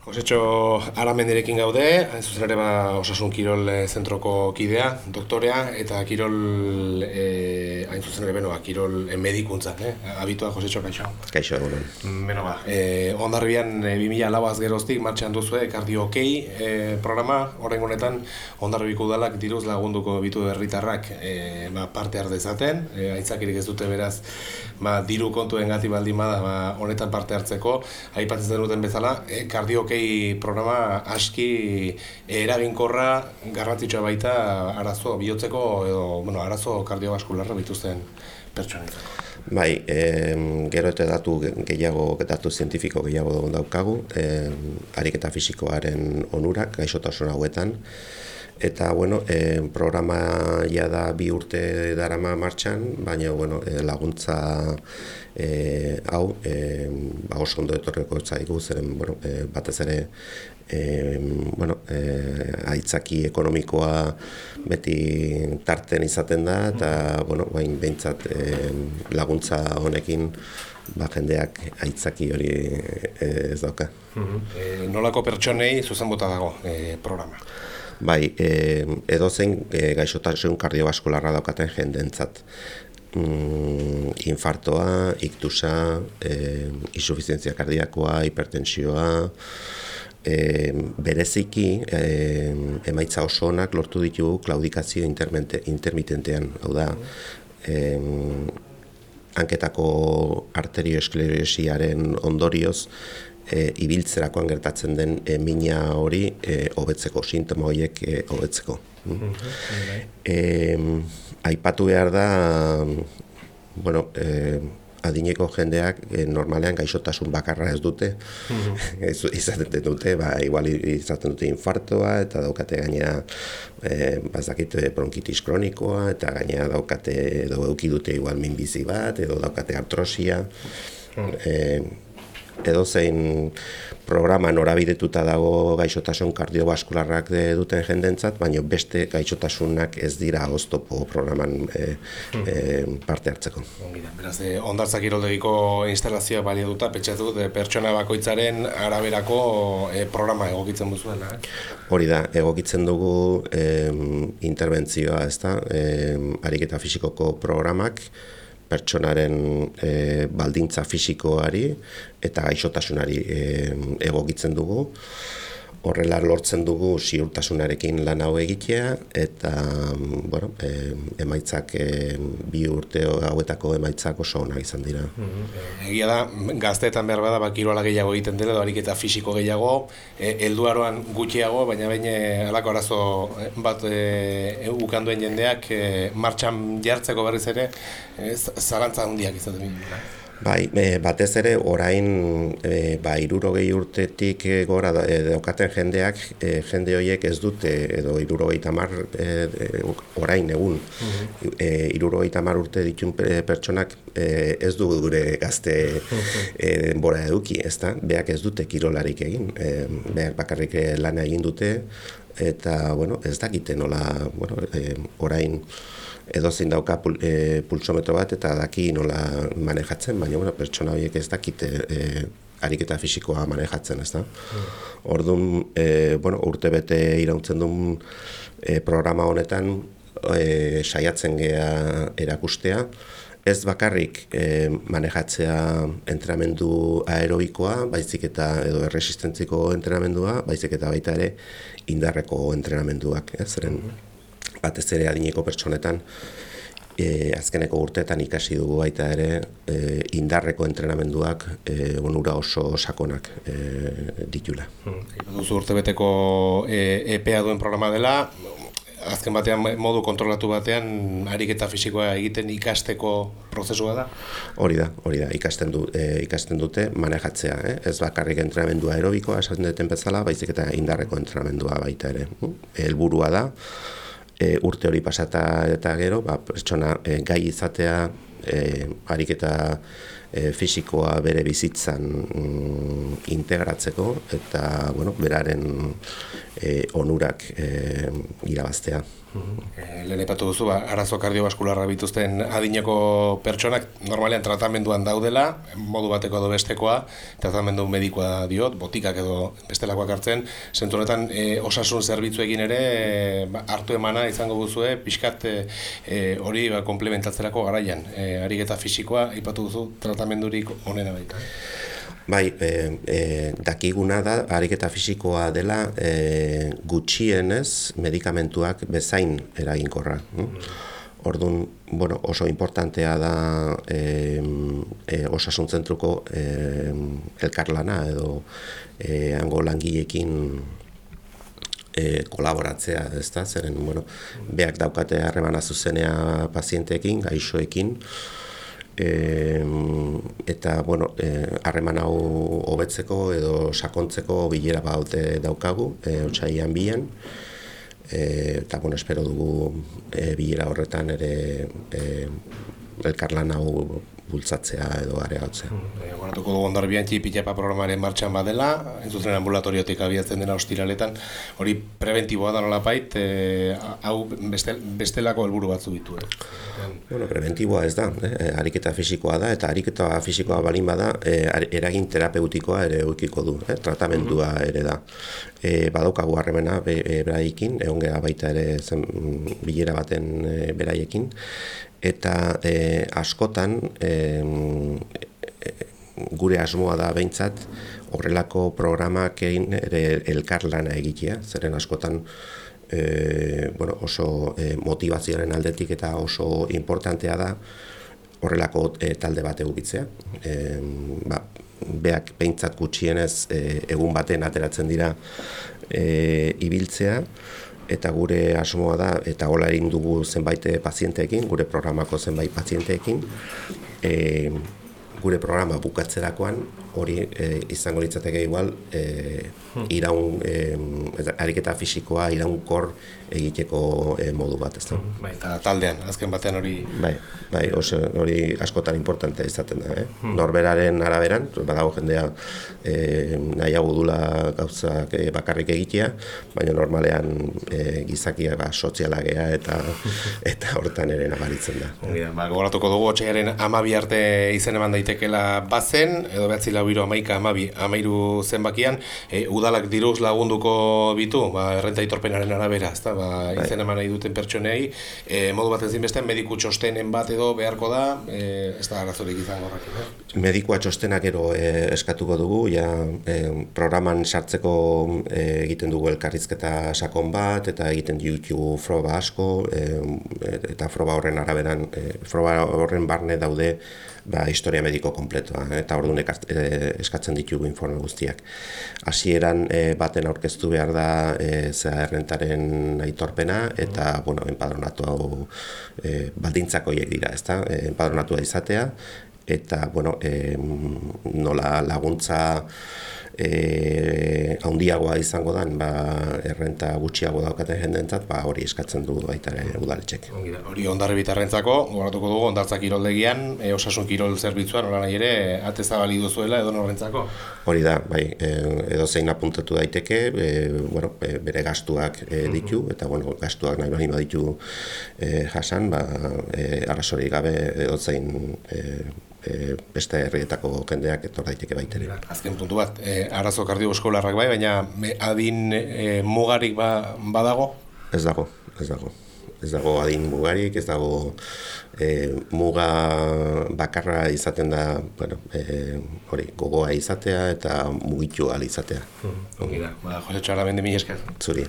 Josetxo Aramendirekin gaude, hain zuzen ere ba, osasun kirol eh, zentroko kidea, doktorea, eta kirol, e, hain zuzen ere, beno, ba, kirol e, medikuntzan, eh? abitua Josetxo, kaixo? Kaixo, egunon. Beno ba, e, ondarribian e, 2000 lauaz geroztik martxan duzu, kardio okei e, programa, horren honetan, ondarribiko udalak diruz lagunduko bitu herritarrak e, ba, parte dezaten, e, aitzakirik ez dute beraz, ba, diru kontuen gati baldin bada, ba, honetan parte hartzeko, aipatzen duten bezala, e, kardio okei programa aski eraginkorra garrantzitsua baita arazo bihotzeko edo bueno, arazo kardiobaskularra bituzten pertsonetzako. Bai, e, gero eta datu gehiago, datu zientifiko gehiago daukagu, e, ariketa fisikoaren onurak, gaixotasun hauetan, Eta, bueno, e, programa ja da bi urte darama martxan, baina, bueno, e, laguntza e, hau, e, ba, oso ondo etorreko zaigu, zeren, bueno, e, batez ere, e, bueno, e, aitzaki ekonomikoa beti tarten izaten da, eta, bueno, bain behintzat e, laguntza honekin, ba, jendeak aitzaki hori ez dauka. E, nolako pertsonei zuzen bota dago e, programa? Bai, e, edo zen e, gaixotasun kardiobaskularra daukaten jendentzat. Mm, infartoa, iktusa, e, insuficientzia kardiakoa, hipertensioa, e, bereziki e, emaitza oso onak lortu ditu klaudikazio intermitentean, hau da, e, hanketako arterioesklerosiaren ondorioz, e, ibiltzerakoan gertatzen den e, mina hori e, hobetzeko, sintoma horiek e, hobetzeko. E, aipatu behar da, bueno, e, adineko jendeak e, normalean gaixotasun bakarra ez dute, ez, izaten dute, ba, igual izaten dute infartoa, eta daukate gaina e, bazakite bronkitis kronikoa, eta gaina daukate edo euki dute igual minbizi bat, edo daukate artrosia, e, edo zein programa norabidetuta dago gaixotasun kardiobaskularrak duten jendentzat, baina beste gaixotasunak ez dira oztopo programan e, e, parte hartzeko. Beraz, e, ondartzak iroldegiko instalazioa balia duta, petxatu dut, pertsona bakoitzaren araberako e, programa egokitzen duzuela. Hori da, egokitzen dugu e, interbentzioa, ez da, e, ariketa fisikoko programak, pertsonaren e, baldintza fisikoari eta gaixotasunari e, egokitzen dugu horrela lortzen dugu ziurtasunarekin lan hau egitea eta bueno, e, emaitzak e, bi urte hauetako emaitzak oso onak izan dira. Mm-hmm. Egia da, gazteetan behar bada bakiroala gehiago egiten dela, doarik eta fisiko gehiago, e, elduaroan gutxiago, baina bain alako arazo bat e, ukanduen jendeak e, martxan jartzeko berriz ere, e, zalantza handiak izaten dira. Bai, e, batez ere orain e, ba, irurogei urtetik e, gora e, daukaten jendeak, e, jende horiek ez dute, edo irurogei tamar orain egun, mm -hmm. e, irurogei tamar urte ditun pertsonak e, ez du gure gazte e, bora eduki, ez da? Beak ez dute kirolarik egin, e, beak bakarrik lan egin dute, eta bueno, ez dakite nola bueno, e, orain, edo zein dauka pul, e, pulsometro bat eta daki nola manejatzen, baina bueno, pertsona horiek ez dakite e, ariketa fisikoa manejatzen, ez da? Mm. Orduan, e, bueno, urte bete irauntzen duen e, programa honetan e, saiatzen gea erakustea, ez bakarrik e, manejatzea entrenamendu aerobikoa, baizik eta edo erresistentziko entrenamendua, baizik eta baita ere indarreko entrenamenduak, ez? Zeren, mm batez ere adineko pertsonetan e, azkeneko urteetan ikasi dugu baita ere e, indarreko entrenamenduak e, onura oso sakonak e, ditula. Hmm. Duzu urtebeteko e, EPA duen programa dela, azken batean modu kontrolatu batean ariketa fisikoa egiten ikasteko prozesua da? Hori da, hori da, ikasten, du, e, ikasten dute manejatzea, eh? ez bakarrik entrenamendua aerobikoa esaten duten bezala, baizik eta indarreko entrenamendua baita ere. Helburua da, e, urte hori pasata eta gero, ba, pertsona e, gai izatea e, ariketa e, fisikoa bere bizitzan mm, integratzeko eta bueno, beraren e, onurak e, irabaztea. E, lehen epatu duzu, ba, arazo kardiobaskularra bituzten adineko pertsonak normalean tratamenduan daudela, modu bateko edo bestekoa, tratamendu medikoa diot, botikak edo bestelakoak hartzen, zentu honetan e, osasun zerbitzu egin ere e, hartu emana izango guzue, pixkat hori ba, komplementatzerako garaian, e, ariketa fisikoa, ipatu duzu tratamendurik onena baita. Bai, e, e, dakiguna da, ariketa fisikoa dela e, gutxienez medikamentuak bezain eraginkorra. Mm? Orduan, bueno, oso importantea da e, e, osasun zentruko e, elkarlana edo e, hango langilekin e, kolaboratzea, ez da, zeren, bueno, beak daukate harremana zuzenea pazienteekin, gaixoekin, e, eta bueno, eh, harreman hau hobetzeko edo sakontzeko bilera baute daukagu, e, otsaian bian. E, eta bueno, espero dugu e, bilera horretan ere e, elkarlan hau bultzatzea edo areagotzea. E, Goratuko dugu ondarbian txipitapa programaren martxan badela, entzuten ambulatoriotik abiatzen dena ostiraletan, hori preventiboa da nolapait, e, hau beste, bestelako helburu batzu ditu. Eh? Bueno, preventiboa ez da, eh? ariketa fisikoa da, eta ariketa fisikoa balin bada, eh, eragin terapeutikoa ere eukiko du, eh? tratamendua mhm. ere da. E, badaukagu harremena be, e, beraiekin, egon baita ere zen, bilera baten e, beraiekin, eta e, askotan e, gure asmoa da behintzat horrelako programak egin elkarlana egitea, zeren askotan e, bueno, oso e, motivazioaren aldetik eta oso importantea da horrelako e, talde bat egubitzea. E, ba, beak behintzat gutxienez e, egun baten ateratzen dira e, ibiltzea, eta gure asmoa da, eta hola egin dugu zenbait pazienteekin, gure programako zenbait pazienteekin, e, gure programa bukatzerakoan hori e, izango litzateke igual e, iraun e, ariketa fisikoa iraunkor egiteko e, modu bat ez da. Hmm. Bai, eta taldean, azken batean hori... Bai, bai oso, hori askotan importantea izaten da, eh? Hmm. Norberaren araberan, badago jendea e, nahiago dula gauzak e, bakarrik egitea, baina normalean e, gizakia ba, soziala gea eta eta hortan ere nabaritzen da. Ja, ba, gogoratuko dugu, otxearen amabi arte izen eman daitekela bazen, edo behatzi lau hiru amaika amabi, amairu zenbakian, e, udalak diruz lagunduko bitu, ba, errenta itorpenaren arabera, ez da, ba, bai. izen eman nahi duten pertsonei, e, modu bat ezin beste, mediku txostenen bat edo beharko da, e, ez da arazorik izango horrekin. Eh? Medikua txostenak ero e, eskatuko dugu, ja, e, programan sartzeko e, egiten dugu elkarrizketa sakon bat, eta egiten ditugu froba asko, e, eta froba horren araberan, e, froba horren barne daude, ba, historia mediko kompletoa, eta orduan eskatzen ditugu informe guztiak. Hasieran e, baten aurkeztu behar da e, zera errentaren aitorpena, eta, bueno, enpadronatu hau e, baldintzako dira, ezta? E, enpadronatua izatea, eta, bueno, e, nola laguntza e, handiagoa izango dan, ba, errenta gutxiago daukaten jendentzat, ba, hori eskatzen du baita ere udaletxek. Hori ondarri bitarrentzako, gogoratuko dugu, ondartzak kiroldegian, e, osasun kirol zerbitzuan, nahi ere, ate zabali duzuela edo norrentzako? Hori da, bai, e, edo zein apuntatu daiteke, e, bueno, e, bere gastuak e, ditu, eta bueno, gastuak nahi bali ditu e, jasan, ba, e, arrasori gabe edo zein e, e, beste herrietako jendeak etor daiteke baitere. Azken puntu bat, e, arazo kardiobuskularrak bai, baina adin e, mugarik ba, badago? Ez dago, ez dago. Ez dago adin mugarik, ez dago e, muga bakarra izaten da, bueno, e, hori, gogoa izatea eta mugitu izatea. Hmm, ongi da, ba, Jose Txara, bende mi esker. Zuri.